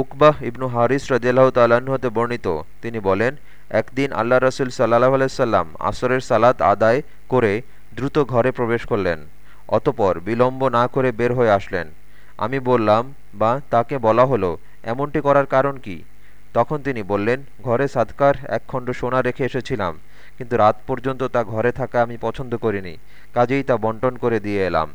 উকবাহ ইবনু হারিস রাজিয়াল্লাহ তাল্লাহতে হতে বর্ণিত। তিনি বলেন, একদিন আল্লাহ রসুল সাল্লাহ আলাইসাল্লাম আসরের সালাত আদায় করে দ্রুত ঘরে প্রবেশ করলেন, অতপর বিলম্ব না করে বের হয়ে আসলেন। আমি বললাম বা তাকে বলা হলো, এমনটি করার কারণ কি? তখন তিনি বললেন, ঘরে সাদকার এক খণ্ড সোনা রেখে এসেছিলাম, কিন্তু রাত পর্যন্ত তা ঘরে থাকা আমি পছন্দ করিনি, কাজেই তা বন্টন করে দিয়ে এলাম।